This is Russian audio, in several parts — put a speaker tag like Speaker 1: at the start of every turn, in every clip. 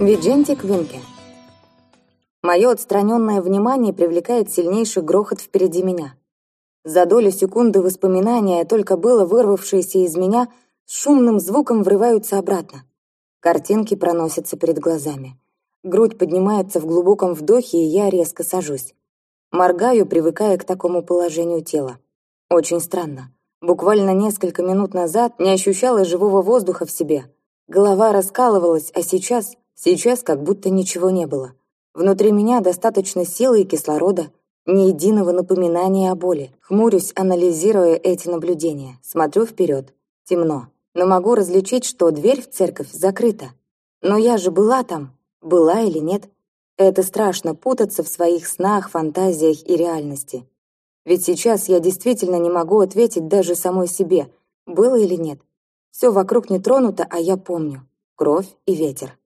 Speaker 1: Видженти Квинке. Мое отстраненное внимание привлекает сильнейший грохот впереди меня. За долю секунды воспоминания, только было вырвавшиеся из меня, с шумным звуком врываются обратно. Картинки проносятся перед глазами. Грудь поднимается в глубоком вдохе, и я резко сажусь. Моргаю, привыкая к такому положению тела. Очень странно. Буквально несколько минут назад не ощущала живого воздуха в себе. Голова раскалывалась, а сейчас, сейчас как будто ничего не было. Внутри меня достаточно силы и кислорода, ни единого напоминания о боли. Хмурюсь, анализируя эти наблюдения. Смотрю вперед. Темно. Но могу различить, что дверь в церковь закрыта. Но я же была там. Была или нет? Это страшно путаться в своих снах, фантазиях и реальности. Ведь сейчас я действительно не могу ответить даже самой себе, было или нет. Все вокруг не тронуто, а я помню. Кровь и ветер.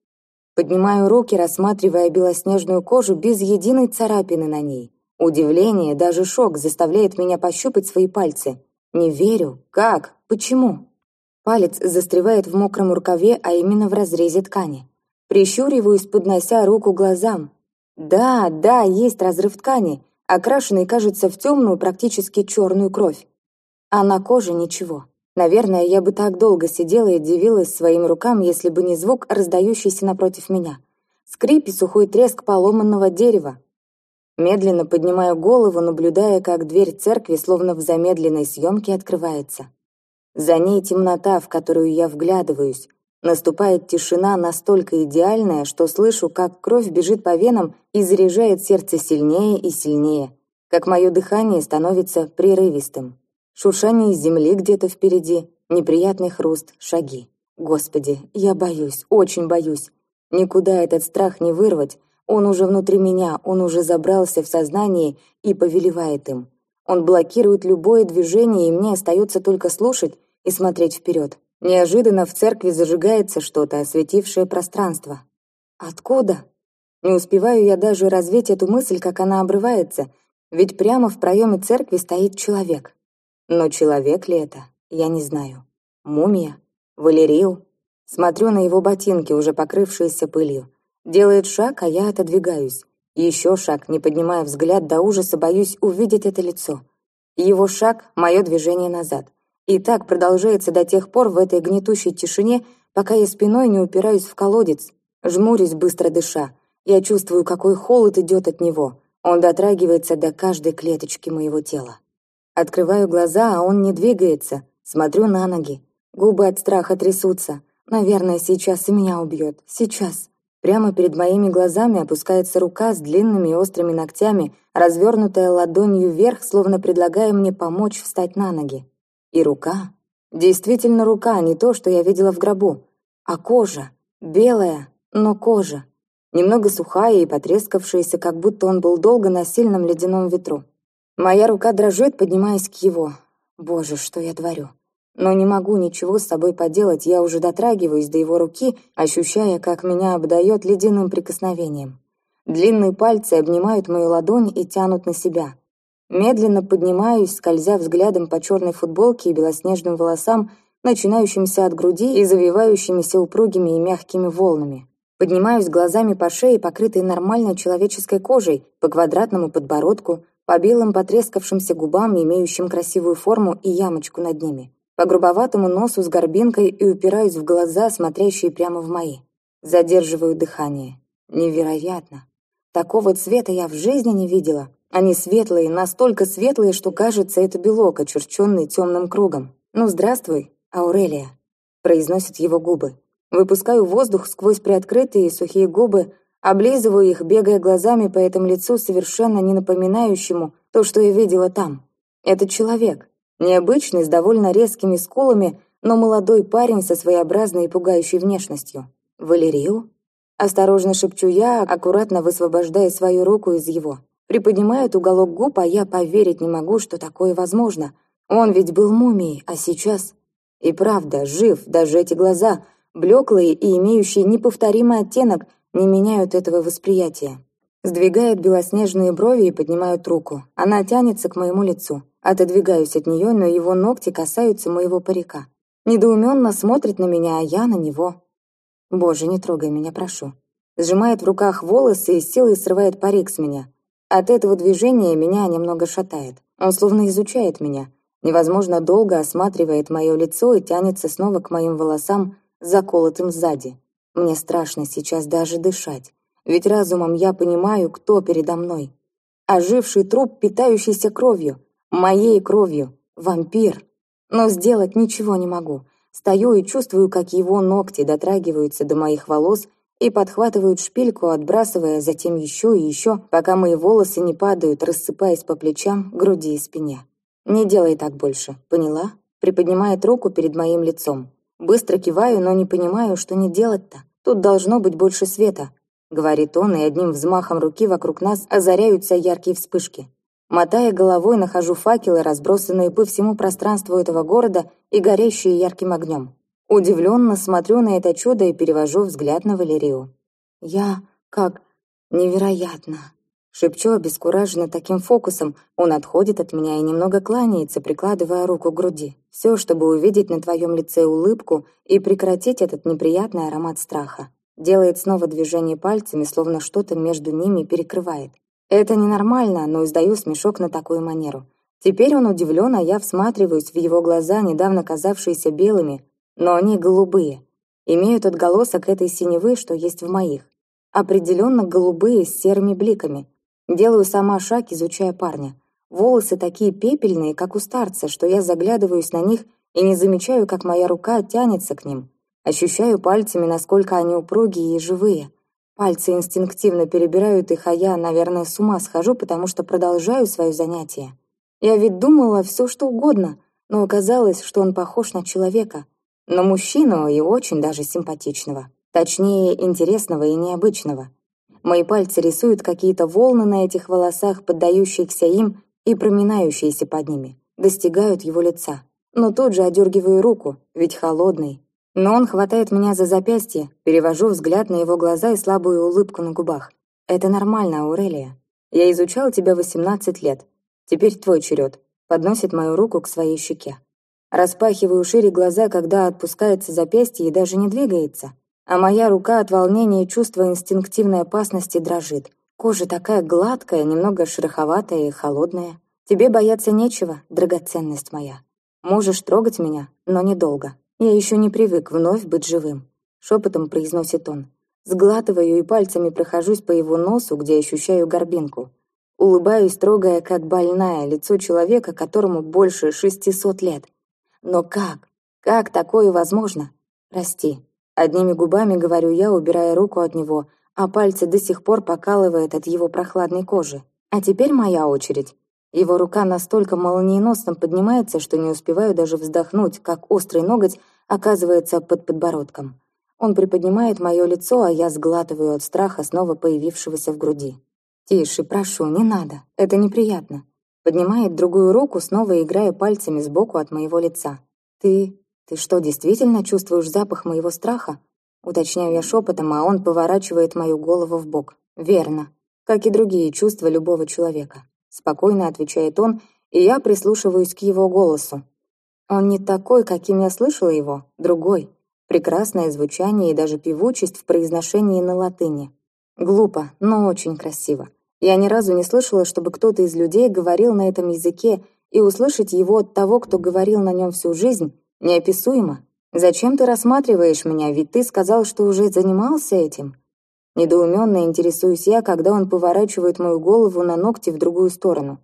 Speaker 1: Поднимаю руки, рассматривая белоснежную кожу без единой царапины на ней. Удивление, даже шок заставляет меня пощупать свои пальцы. Не верю. Как? Почему? Палец застревает в мокром рукаве, а именно в разрезе ткани. Прищуриваюсь, поднося руку глазам. Да, да, есть разрыв ткани, окрашенный, кажется, в темную, практически черную кровь. А на коже ничего. Наверное, я бы так долго сидела и дивилась своим рукам, если бы не звук, раздающийся напротив меня. Скрип и сухой треск поломанного дерева. Медленно поднимаю голову, наблюдая, как дверь церкви, словно в замедленной съемке, открывается. За ней темнота, в которую я вглядываюсь, Наступает тишина настолько идеальная, что слышу, как кровь бежит по венам и заряжает сердце сильнее и сильнее, как мое дыхание становится прерывистым. Шуршание земли где-то впереди, неприятный хруст, шаги. Господи, я боюсь, очень боюсь. Никуда этот страх не вырвать. Он уже внутри меня, он уже забрался в сознание и повелевает им. Он блокирует любое движение, и мне остается только слушать и смотреть вперед. Неожиданно в церкви зажигается что-то, осветившее пространство. Откуда? Не успеваю я даже развить эту мысль, как она обрывается, ведь прямо в проеме церкви стоит человек. Но человек ли это? Я не знаю. Мумия? Валерию? Смотрю на его ботинки, уже покрывшиеся пылью. Делает шаг, а я отодвигаюсь. Еще шаг, не поднимая взгляд до ужаса, боюсь увидеть это лицо. Его шаг — мое движение назад. И так продолжается до тех пор в этой гнетущей тишине, пока я спиной не упираюсь в колодец, жмурюсь, быстро дыша. Я чувствую, какой холод идет от него. Он дотрагивается до каждой клеточки моего тела. Открываю глаза, а он не двигается. Смотрю на ноги. Губы от страха трясутся. Наверное, сейчас и меня убьет. Сейчас. Прямо перед моими глазами опускается рука с длинными острыми ногтями, развернутая ладонью вверх, словно предлагая мне помочь встать на ноги. И рука. Действительно рука, а не то, что я видела в гробу. А кожа. Белая, но кожа. Немного сухая и потрескавшаяся, как будто он был долго на сильном ледяном ветру. Моя рука дрожит, поднимаясь к его. Боже, что я творю. Но не могу ничего с собой поделать, я уже дотрагиваюсь до его руки, ощущая, как меня обдает ледяным прикосновением. Длинные пальцы обнимают мою ладонь и тянут на себя. Медленно поднимаюсь, скользя взглядом по черной футболке и белоснежным волосам, начинающимся от груди и завивающимися упругими и мягкими волнами. Поднимаюсь глазами по шее, покрытой нормальной человеческой кожей, по квадратному подбородку, по белым потрескавшимся губам, имеющим красивую форму и ямочку над ними, по грубоватому носу с горбинкой и упираюсь в глаза, смотрящие прямо в мои. Задерживаю дыхание. Невероятно. Такого цвета я в жизни не видела. Они светлые, настолько светлые, что кажется, это белок, очерченный темным кругом. «Ну, здравствуй, Аурелия», — произносят его губы. Выпускаю воздух сквозь приоткрытые сухие губы, облизываю их, бегая глазами по этому лицу, совершенно не напоминающему то, что я видела там. Это человек. Необычный, с довольно резкими скулами, но молодой парень со своеобразной и пугающей внешностью. «Валерию?» Осторожно шепчу я, аккуратно высвобождая свою руку из его. Приподнимает уголок губ, а я поверить не могу, что такое возможно. Он ведь был мумией, а сейчас... И правда, жив, даже эти глаза, блеклые и имеющие неповторимый оттенок, не меняют этого восприятия. Сдвигает белоснежные брови и поднимает руку. Она тянется к моему лицу. Отодвигаюсь от нее, но его ногти касаются моего парика. Недоуменно смотрит на меня, а я на него. «Боже, не трогай меня, прошу». Сжимает в руках волосы и силой срывает парик с меня. От этого движения меня немного шатает. Он словно изучает меня. Невозможно долго осматривает мое лицо и тянется снова к моим волосам, заколотым сзади. Мне страшно сейчас даже дышать. Ведь разумом я понимаю, кто передо мной. Оживший труп, питающийся кровью. Моей кровью. Вампир. Но сделать ничего не могу. Стою и чувствую, как его ногти дотрагиваются до моих волос и подхватывают шпильку, отбрасывая затем еще и еще, пока мои волосы не падают, рассыпаясь по плечам, груди и спине. «Не делай так больше, поняла?» Приподнимает руку перед моим лицом. Быстро киваю, но не понимаю, что не делать-то. Тут должно быть больше света, говорит он, и одним взмахом руки вокруг нас озаряются яркие вспышки. Мотая головой, нахожу факелы, разбросанные по всему пространству этого города и горящие ярким огнем. Удивленно смотрю на это чудо и перевожу взгляд на Валерию. «Я... как... невероятно!» Шепчу обескураженно таким фокусом, он отходит от меня и немного кланяется, прикладывая руку к груди. Все, чтобы увидеть на твоем лице улыбку и прекратить этот неприятный аромат страха. Делает снова движение пальцами, словно что-то между ними перекрывает. Это ненормально, но издаю смешок на такую манеру. Теперь он удивлен, а я всматриваюсь в его глаза, недавно казавшиеся белыми, но они голубые. Имеют отголосок этой синевы, что есть в моих. Определенно голубые с серыми бликами. Делаю сама шаг, изучая парня. Волосы такие пепельные, как у старца, что я заглядываюсь на них и не замечаю, как моя рука тянется к ним. Ощущаю пальцами, насколько они упругие и живые. Пальцы инстинктивно перебирают их, а я, наверное, с ума схожу, потому что продолжаю свое занятие. Я ведь думала все, что угодно, но оказалось, что он похож на человека — но мужчину и очень даже симпатичного. Точнее, интересного и необычного. Мои пальцы рисуют какие-то волны на этих волосах, поддающиеся им и проминающиеся под ними. Достигают его лица. Но тут же одергиваю руку, ведь холодный. Но он хватает меня за запястье, перевожу взгляд на его глаза и слабую улыбку на губах. «Это нормально, Аурелия. Я изучал тебя 18 лет. Теперь твой черед». Подносит мою руку к своей щеке. Распахиваю шире глаза, когда отпускается запястье и даже не двигается. А моя рука от волнения и чувства инстинктивной опасности дрожит. Кожа такая гладкая, немного шероховатая и холодная. Тебе бояться нечего, драгоценность моя. Можешь трогать меня, но недолго. Я еще не привык вновь быть живым. Шепотом произносит он. Сглатываю и пальцами прохожусь по его носу, где ощущаю горбинку. Улыбаюсь, трогая, как больная, лицо человека, которому больше шестисот лет. Но как? Как такое возможно? Прости. Одними губами говорю я, убирая руку от него, а пальцы до сих пор покалывает от его прохладной кожи. А теперь моя очередь. Его рука настолько молниеносно поднимается, что не успеваю даже вздохнуть, как острый ноготь оказывается под подбородком. Он приподнимает мое лицо, а я сглатываю от страха, снова появившегося в груди. «Тише, прошу, не надо. Это неприятно. Поднимает другую руку, снова играя пальцами сбоку от моего лица. «Ты... ты что, действительно чувствуешь запах моего страха?» Уточняю я шепотом, а он поворачивает мою голову в бок. «Верно. Как и другие чувства любого человека». Спокойно отвечает он, и я прислушиваюсь к его голосу. Он не такой, каким я слышала его, другой. Прекрасное звучание и даже певучесть в произношении на латыни. Глупо, но очень красиво. Я ни разу не слышала, чтобы кто-то из людей говорил на этом языке, и услышать его от того, кто говорил на нем всю жизнь, неописуемо. «Зачем ты рассматриваешь меня, ведь ты сказал, что уже занимался этим?» Недоуменно интересуюсь я, когда он поворачивает мою голову на ногти в другую сторону.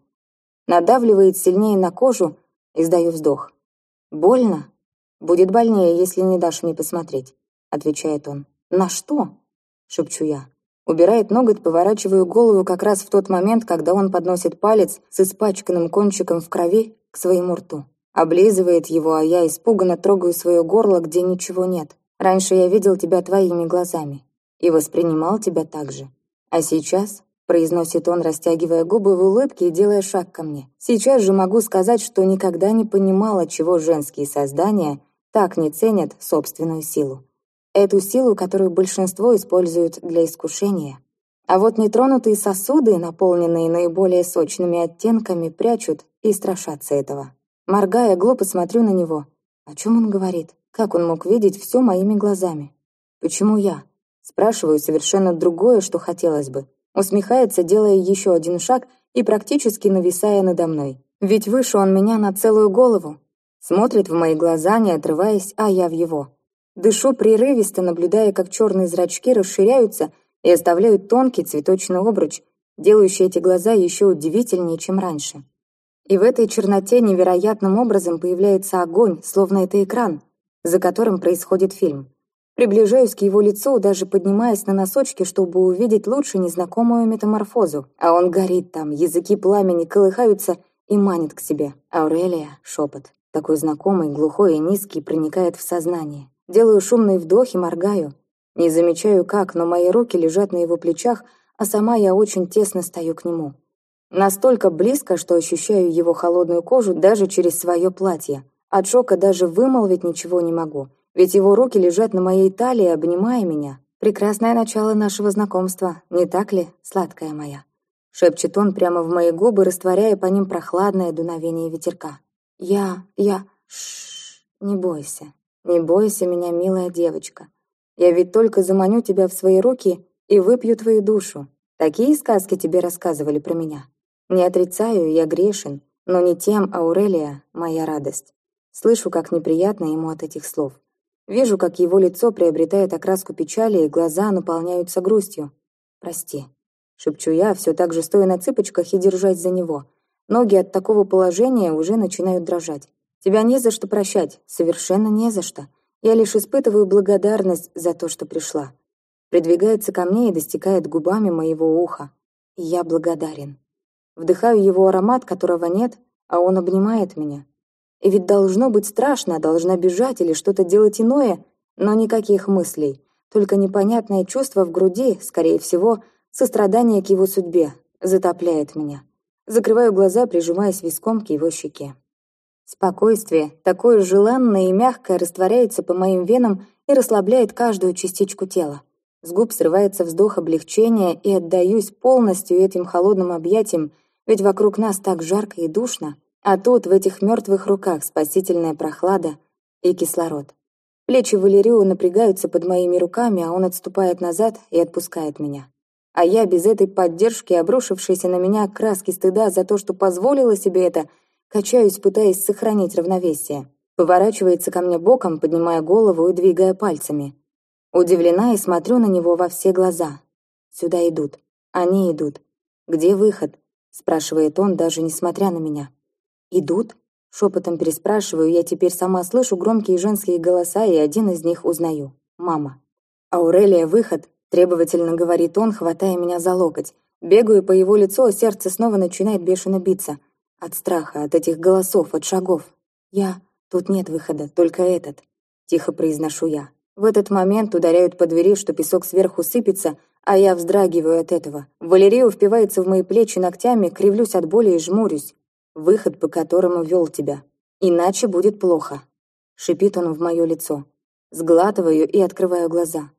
Speaker 1: Надавливает сильнее на кожу, издаю вздох. «Больно?» «Будет больнее, если не дашь мне посмотреть», — отвечает он. «На что?» — шепчу я. Убирает ноготь, поворачиваю голову как раз в тот момент, когда он подносит палец с испачканным кончиком в крови к своему рту. Облизывает его, а я испуганно трогаю свое горло, где ничего нет. Раньше я видел тебя твоими глазами и воспринимал тебя так же. А сейчас, произносит он, растягивая губы в улыбке и делая шаг ко мне, сейчас же могу сказать, что никогда не понимала, чего женские создания так не ценят собственную силу эту силу, которую большинство используют для искушения. А вот нетронутые сосуды, наполненные наиболее сочными оттенками, прячут и страшатся этого. Моргая, глупо смотрю на него. О чем он говорит? Как он мог видеть все моими глазами? Почему я? Спрашиваю совершенно другое, что хотелось бы. Усмехается, делая еще один шаг и практически нависая надо мной. Ведь выше он меня на целую голову. Смотрит в мои глаза, не отрываясь, а я в его. Дышу прерывисто, наблюдая, как черные зрачки расширяются и оставляют тонкий цветочный обруч, делающий эти глаза еще удивительнее, чем раньше. И в этой черноте невероятным образом появляется огонь, словно это экран, за которым происходит фильм. Приближаюсь к его лицу, даже поднимаясь на носочки, чтобы увидеть лучше незнакомую метаморфозу. А он горит там, языки пламени колыхаются и манит к себе. Аурелия — шепот. Такой знакомый, глухой и низкий, проникает в сознание. Делаю шумный вдох и моргаю. Не замечаю как, но мои руки лежат на его плечах, а сама я очень тесно стою к нему. Настолько близко, что ощущаю его холодную кожу даже через свое платье. От шока даже вымолвить ничего не могу, ведь его руки лежат на моей талии, обнимая меня. Прекрасное начало нашего знакомства, не так ли, сладкая моя? Шепчет он прямо в мои губы, растворяя по ним прохладное дуновение ветерка. Я, я, шш, не бойся. Не бойся меня, милая девочка. Я ведь только заманю тебя в свои руки и выпью твою душу. Такие сказки тебе рассказывали про меня. Не отрицаю, я грешен, но не тем, Аурелия, моя радость. Слышу, как неприятно ему от этих слов. Вижу, как его лицо приобретает окраску печали, и глаза наполняются грустью. «Прости», — шепчу я, все так же стоя на цыпочках и держась за него. Ноги от такого положения уже начинают дрожать. «Тебя не за что прощать, совершенно не за что. Я лишь испытываю благодарность за то, что пришла». Придвигается ко мне и достигает губами моего уха. Я благодарен. Вдыхаю его аромат, которого нет, а он обнимает меня. И ведь должно быть страшно, должна бежать или что-то делать иное, но никаких мыслей, только непонятное чувство в груди, скорее всего, сострадание к его судьбе, затопляет меня. Закрываю глаза, прижимаясь виском к его щеке. Спокойствие, такое желанное и мягкое, растворяется по моим венам и расслабляет каждую частичку тела. С губ срывается вздох облегчения и отдаюсь полностью этим холодным объятиям, ведь вокруг нас так жарко и душно, а тут в этих мертвых руках спасительная прохлада и кислород. Плечи Валерию напрягаются под моими руками, а он отступает назад и отпускает меня. А я без этой поддержки, обрушившейся на меня краски стыда за то, что позволила себе это, качаюсь, пытаясь сохранить равновесие. Поворачивается ко мне боком, поднимая голову и двигая пальцами. Удивлена и смотрю на него во все глаза. Сюда идут. Они идут. Где выход? Спрашивает он, даже несмотря на меня. «Идут?» — шепотом переспрашиваю, я теперь сама слышу громкие женские голоса, и один из них узнаю. «Мама». «Аурелия, выход!» — требовательно говорит он, хватая меня за локоть. Бегаю по его лицу, а сердце снова начинает бешено биться. От страха, от этих голосов, от шагов. «Я... Тут нет выхода, только этот», — тихо произношу я. В этот момент ударяют по двери, что песок сверху сыпется, а я вздрагиваю от этого. Валерия впивается в мои плечи ногтями, кривлюсь от боли и жмурюсь. Выход, по которому вел тебя. Иначе будет плохо. Шипит он в мое лицо. Сглатываю и открываю глаза.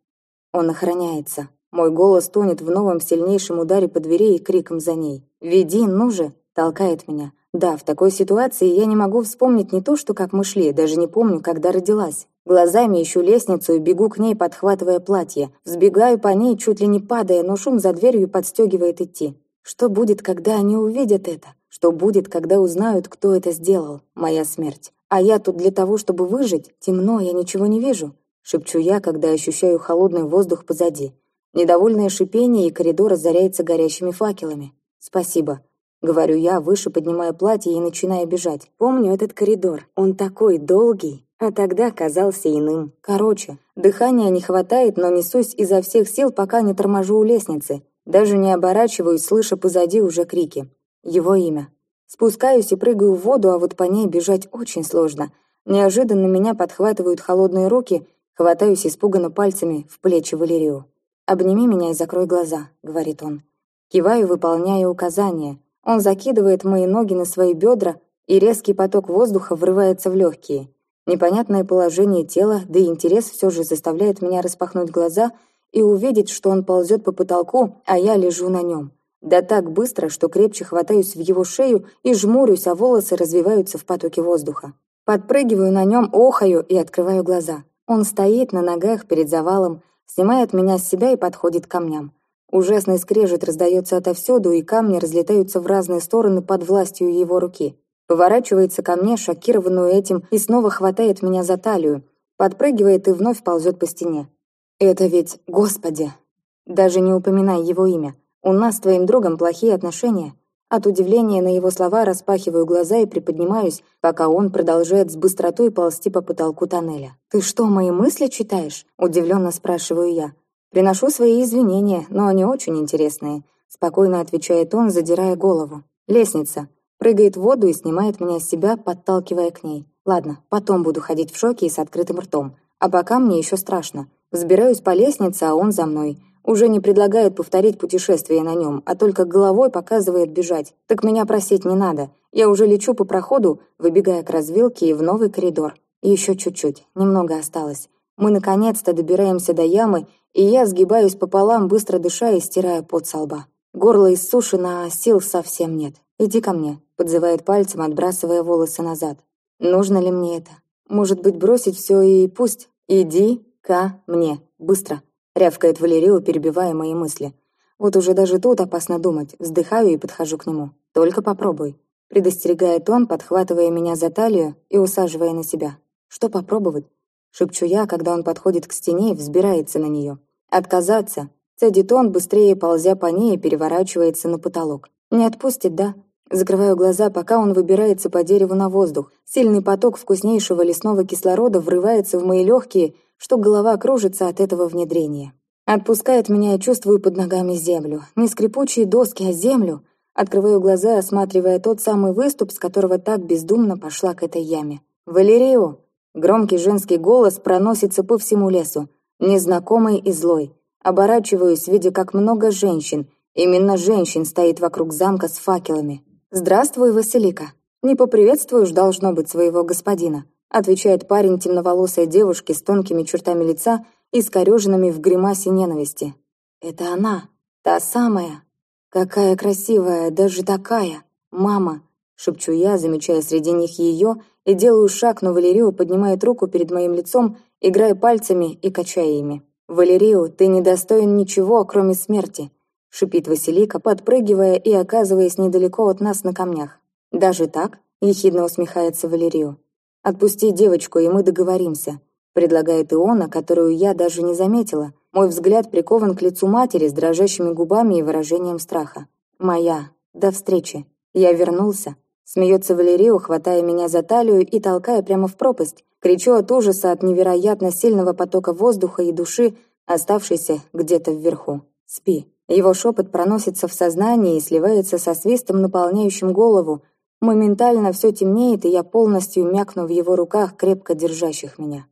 Speaker 1: Он охраняется. Мой голос тонет в новом сильнейшем ударе по двери и криком за ней. «Веди, ну же!» Толкает меня. Да, в такой ситуации я не могу вспомнить не то, что как мы шли, даже не помню, когда родилась. Глазами ищу лестницу и бегу к ней, подхватывая платье. Взбегаю по ней, чуть ли не падая, но шум за дверью подстегивает идти. Что будет, когда они увидят это? Что будет, когда узнают, кто это сделал? Моя смерть. А я тут для того, чтобы выжить? Темно, я ничего не вижу. Шепчу я, когда ощущаю холодный воздух позади. Недовольное шипение, и коридор озаряется горящими факелами. «Спасибо», — говорю я, выше поднимая платье и начиная бежать. Помню этот коридор. Он такой долгий а тогда казался иным. Короче, дыхания не хватает, но несусь изо всех сил, пока не торможу у лестницы. Даже не оборачиваюсь, слыша позади уже крики. Его имя. Спускаюсь и прыгаю в воду, а вот по ней бежать очень сложно. Неожиданно меня подхватывают холодные руки, хватаюсь испуганно пальцами в плечи Валерию. «Обними меня и закрой глаза», — говорит он. Киваю, выполняя указания. Он закидывает мои ноги на свои бедра, и резкий поток воздуха врывается в легкие. Непонятное положение тела, да и интерес все же заставляет меня распахнуть глаза и увидеть, что он ползет по потолку, а я лежу на нем. Да так быстро, что крепче хватаюсь в его шею и жмурюсь, а волосы развиваются в потоке воздуха. Подпрыгиваю на нем, охаю и открываю глаза. Он стоит на ногах перед завалом, снимает меня с себя и подходит к камням. Ужасный скрежет раздается отовсюду, и камни разлетаются в разные стороны под властью его руки. Поворачивается ко мне, шокированную этим, и снова хватает меня за талию, подпрыгивает и вновь ползет по стене. «Это ведь... Господи!» Даже не упоминай его имя. У нас с твоим другом плохие отношения. От удивления на его слова распахиваю глаза и приподнимаюсь, пока он продолжает с быстротой ползти по потолку тоннеля. «Ты что, мои мысли читаешь?» – удивленно спрашиваю я. «Приношу свои извинения, но они очень интересные», – спокойно отвечает он, задирая голову. «Лестница». Прыгает в воду и снимает меня с себя, подталкивая к ней. Ладно, потом буду ходить в шоке и с открытым ртом. А пока мне еще страшно. Взбираюсь по лестнице, а он за мной. Уже не предлагает повторить путешествие на нем, а только головой показывает бежать. Так меня просить не надо. Я уже лечу по проходу, выбегая к развилке и в новый коридор. Еще чуть-чуть, немного осталось. Мы наконец-то добираемся до ямы, и я сгибаюсь пополам, быстро дыша и стирая пот со лба. Горло иссушено, а сил совсем нет. «Иди ко мне», — подзывает пальцем, отбрасывая волосы назад. «Нужно ли мне это? Может быть, бросить все и пусть? Иди ко мне, быстро» рявкает Валерио, перебивая мои мысли. Вот уже даже тут опасно думать, вздыхаю и подхожу к нему. Только попробуй. Предостерегает он, подхватывая меня за талию и усаживая на себя. Что попробовать? Шепчу я, когда он подходит к стене и взбирается на нее. Отказаться. Цедит он, быстрее ползя по ней и переворачивается на потолок. Не отпустит, да? Закрываю глаза, пока он выбирается по дереву на воздух. Сильный поток вкуснейшего лесного кислорода врывается в мои легкие что голова кружится от этого внедрения. Отпускает меня и чувствую под ногами землю. Не скрипучие доски, а землю. Открываю глаза, осматривая тот самый выступ, с которого так бездумно пошла к этой яме. «Валерио!» Громкий женский голос проносится по всему лесу. Незнакомый и злой. Оборачиваюсь, видя, как много женщин. Именно женщин стоит вокруг замка с факелами. «Здравствуй, Василика. Не поприветствуешь, должно быть, своего господина отвечает парень темноволосой девушки с тонкими чертами лица и скореженными в гримасе ненависти. «Это она, та самая. Какая красивая, даже такая. Мама!» Шепчу я, замечая среди них ее, и делаю шаг, но Валерио поднимает руку перед моим лицом, играя пальцами и качая ими. «Валерио, ты не достоин ничего, кроме смерти», — шипит Василика, подпрыгивая и оказываясь недалеко от нас на камнях. «Даже так?» — ехидно усмехается Валерио. «Отпусти девочку, и мы договоримся», — предлагает Иона, которую я даже не заметила. Мой взгляд прикован к лицу матери с дрожащими губами и выражением страха. «Моя. До встречи. Я вернулся». Смеется Валерио, хватая меня за талию и толкая прямо в пропасть. Кричу от ужаса от невероятно сильного потока воздуха и души, оставшейся где-то вверху. «Спи». Его шепот проносится в сознании и сливается со свистом, наполняющим голову, Моментально все темнеет, и я полностью мякну в его руках, крепко держащих меня.